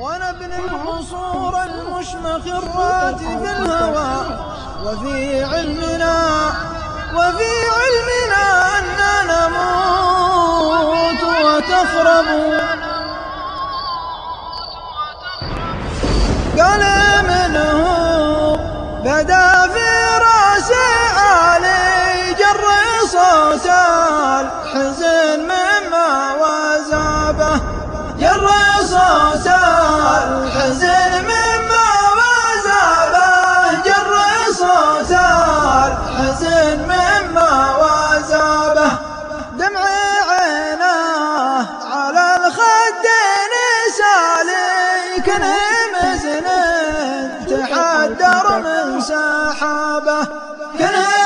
ونبني القصور المشمخرات في الهوى. وفي علمنا وفي علمنا أن نموت وتخرب. قال منه بدا في رأس علي جر صوت الحزن. حزن مما وازابه دمع عيناه على الخدين سالي كنه نعم مسند تحدر من سحابه. كنه